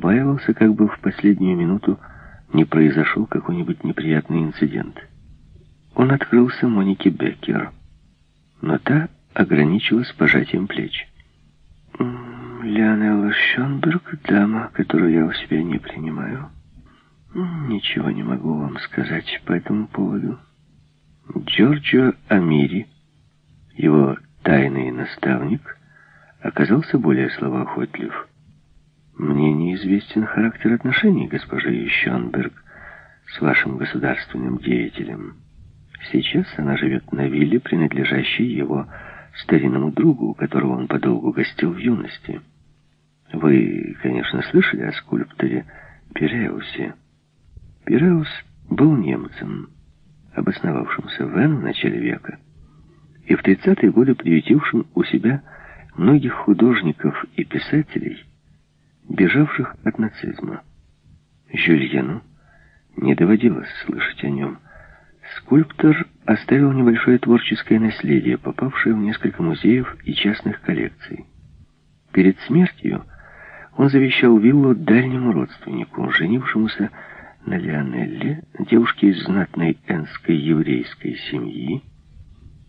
побаивался, как бы в последнюю минуту не произошел какой-нибудь неприятный инцидент. Он открылся Монике Беккер, но та ограничилась пожатием плеч. «Леонелла Шонберг, дама, которую я у себя не принимаю. Ничего не могу вам сказать по этому поводу. Джорджо Амири, его тайный наставник, оказался более словоохотлив. Мне неизвестен характер отношений госпожи Шонберг с вашим государственным деятелем. Сейчас она живет на вилле, принадлежащей его старинному другу, у которого он подолгу гостил в юности. Вы, конечно, слышали о скульпторе Пиреусе. Пиреус был немцем, обосновавшимся в Вен в начале века, и в 30-е годы приютившим у себя многих художников и писателей, бежавших от нацизма. Жюльену не доводилось слышать о нем. Скульптор оставил небольшое творческое наследие, попавшее в несколько музеев и частных коллекций. Перед смертью он завещал виллу дальнему родственнику, женившемуся на Леонелле, девушке из знатной энской еврейской семьи,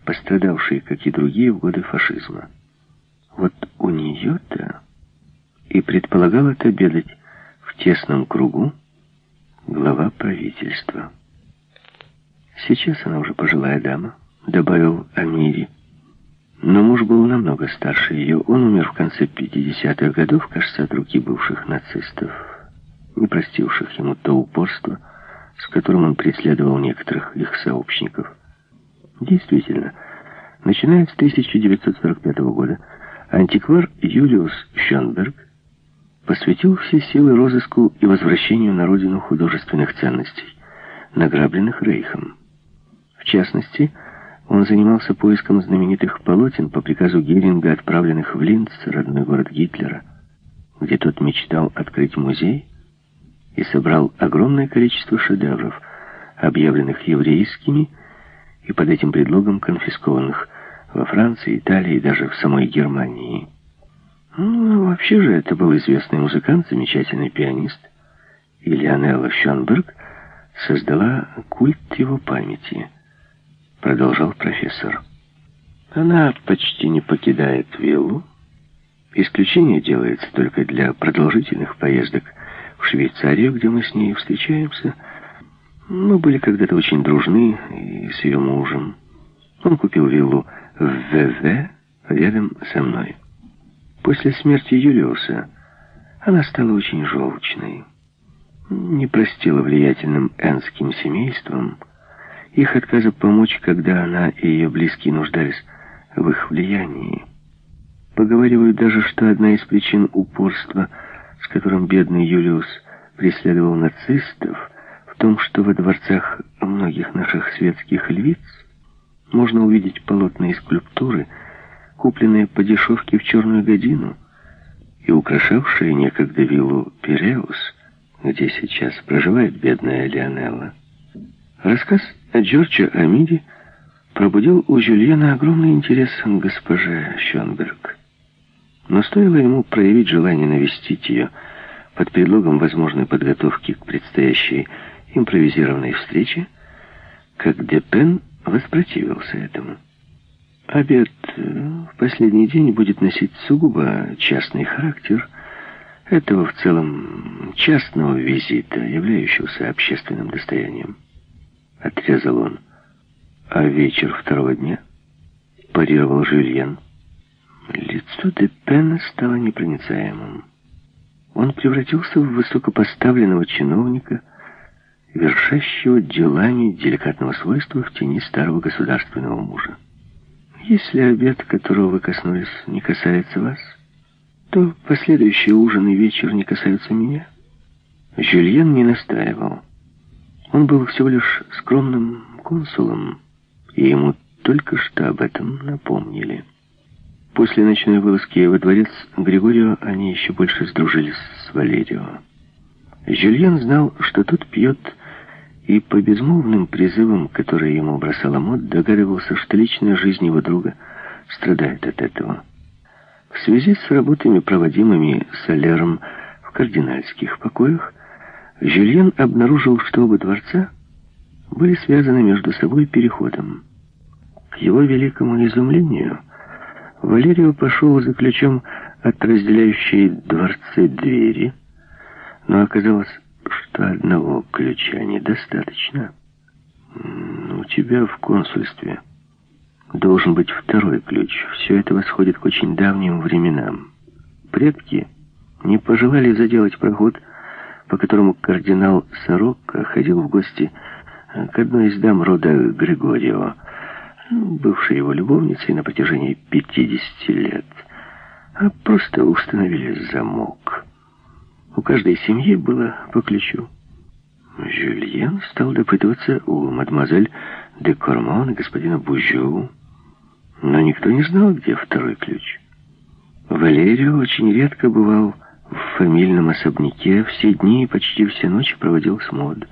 пострадавшей, как и другие, в годы фашизма. Вот у нее-то и предполагал отобедать в тесном кругу глава правительства. Сейчас она уже пожилая дама, добавил Амири. Но муж был намного старше ее. Он умер в конце 50-х годов, кажется, от руки бывших нацистов, не простивших ему то упорство, с которым он преследовал некоторых их сообщников. Действительно, начиная с 1945 года, антиквар Юлиус Шенберг посвятил все силы розыску и возвращению на родину художественных ценностей, награбленных Рейхом. В частности, он занимался поиском знаменитых полотен по приказу Геринга, отправленных в Линц, родной город Гитлера, где тот мечтал открыть музей и собрал огромное количество шедевров, объявленных еврейскими и под этим предлогом конфискованных во Франции, Италии и даже в самой Германии. Ну, вообще же это был известный музыкант, замечательный пианист. И Леонелла Шонберг создала культ его памяти – продолжал профессор. Она почти не покидает виллу. Исключение делается только для продолжительных поездок в Швейцарию, где мы с ней встречаемся. Мы были когда-то очень дружны и с ее мужем. Он купил виллу в ВВ рядом со мной. После смерти Юлиуса она стала очень желчной. Не простила влиятельным энским семействам, их отказа помочь, когда она и ее близкие нуждались в их влиянии. Поговаривают даже, что одна из причин упорства, с которым бедный Юлиус преследовал нацистов, в том, что во дворцах многих наших светских львиц можно увидеть полотна и скульптуры, купленные по дешевке в черную годину и украшавшие некогда виллу Пиреус, где сейчас проживает бедная Леонелла. Рассказ Джорджа Амиди пробудил у Жюльена огромный интерес к госпоже Шонберг. Но стоило ему проявить желание навестить ее под предлогом возможной подготовки к предстоящей импровизированной встрече, как Депен воспротивился этому. Обед э, в последний день будет носить сугубо частный характер этого в целом частного визита, являющегося общественным достоянием. — отрезал он. «А вечер второго дня?» — парировал Жюльен. Лицо Депена стало непроницаемым. Он превратился в высокопоставленного чиновника, вершащего делами деликатного свойства в тени старого государственного мужа. Если обед, которого вы коснулись, не касается вас, то последующие ужин и вечер не касаются меня. Жюльен не настаивал. Он был всего лишь скромным консулом, и ему только что об этом напомнили. После ночной вылазки во дворец Григорио они еще больше сдружились с Валерио. Жюльен знал, что тот пьет, и по безмолвным призывам, которые ему бросала Мод, догадывался, что личная жизнь его друга страдает от этого. В связи с работами, проводимыми Солером В кардинальских покоях Жюльен обнаружил, что оба дворца были связаны между собой переходом. К его великому изумлению Валерио пошел за ключом от разделяющей дворцы двери, но оказалось, что одного ключа недостаточно. «У тебя в консульстве должен быть второй ключ. Все это восходит к очень давним временам. Предки не пожелали заделать проход, по которому кардинал Сорокко ходил в гости к одной из дам рода Григорио, бывшей его любовницей на протяжении 50 лет, а просто установили замок. У каждой семьи было по ключу. Жюльен стал допытываться у мадемуазель де Кормон и господина Бужу, но никто не знал, где второй ключ. Валерио очень редко бывал в фамильном особняке, все дни и почти все ночи проводил с Мод.